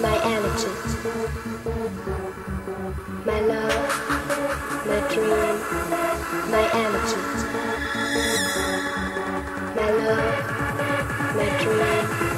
my energy, my love, my dream, my energy, my love, my dream.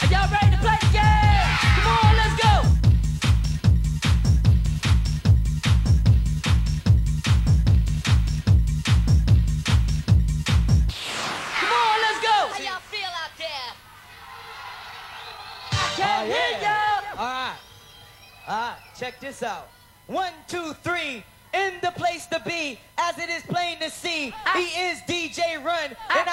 Are y'all ready to play the game? Come on, let's go. Come on, let's go. How y'all feel out there? I can't oh, hear y'all. All right. All right, check this out. One, two, three in the place to be, as it is plain to see. I, he is DJ Run, I, and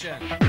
Attention.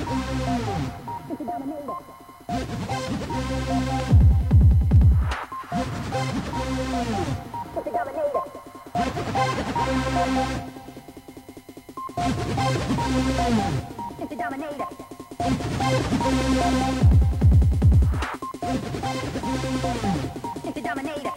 It's a dominator.